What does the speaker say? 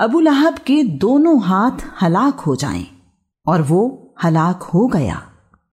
अबू लहब के दोनों हाथ हलाक हो जाएँ और वो हलाक हो गया।